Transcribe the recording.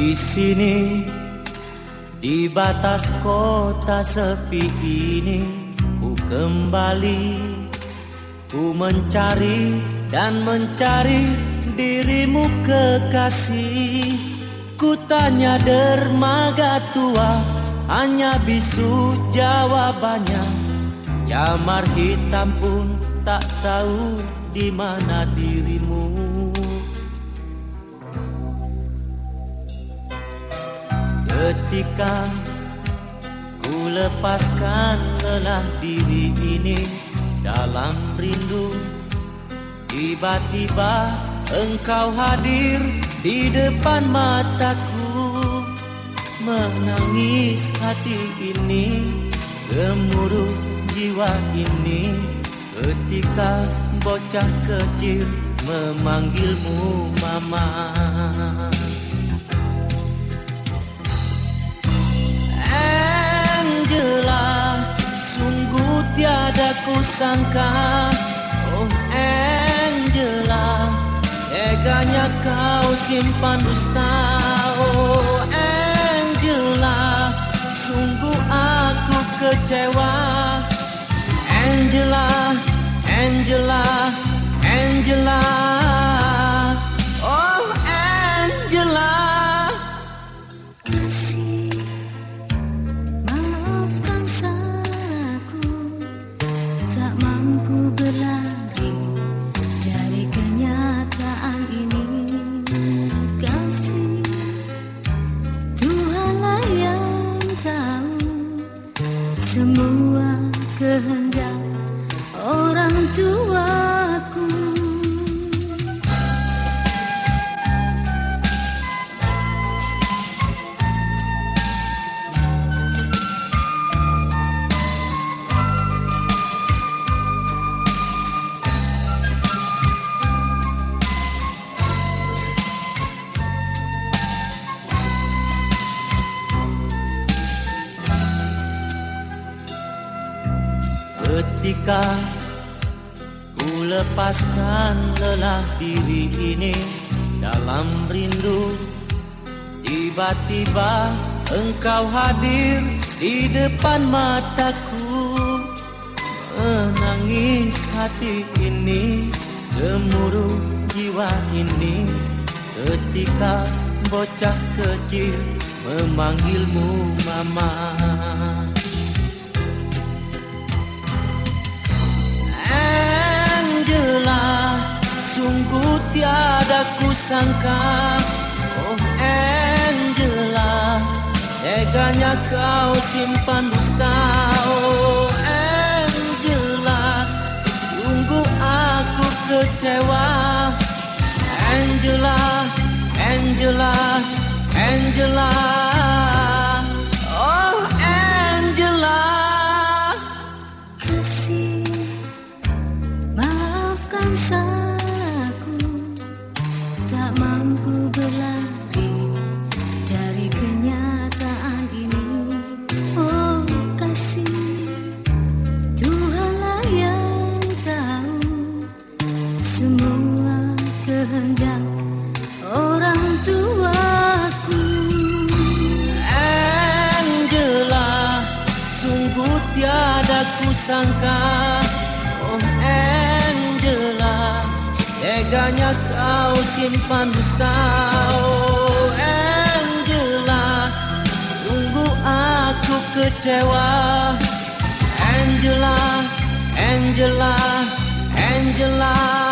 Di sini di batas kota sepi ini ku kembali ku mencari dan mencari dirimu kekasih. Ku tanya dermaga tua hanya bisu jawabannya. Camar hitam pun tak tahu di mana dirimu Ketika ku lepaskan lelah diri ini dalam rindu Tiba-tiba engkau hadir di depan mataku. Menangis hati ini, gemuruh jiwa ini. Ketika bocah kecil memanggilmu mama kusangka Oh Angela Teganya kau simpan dusta Oh Angela Sungguh aku kecewa. Angela Angela Angela Ketika ku lepaskan lelah diri ini dalam rindu Tiba-tiba engkau hadir di depan mataku. Menangis hati ini, gemuruh jiwa ini. Ketika bocah kecil memanggilmu mama kusangka Oh Angela Teganya kau simpan dusta Oh Angela Sungguh aku kecewa. Angela Angela Angela kusangka Oh Angela Teganya kau simpan dusta. Oh Angela Sungguh aku kecewa. Angela Angela Angela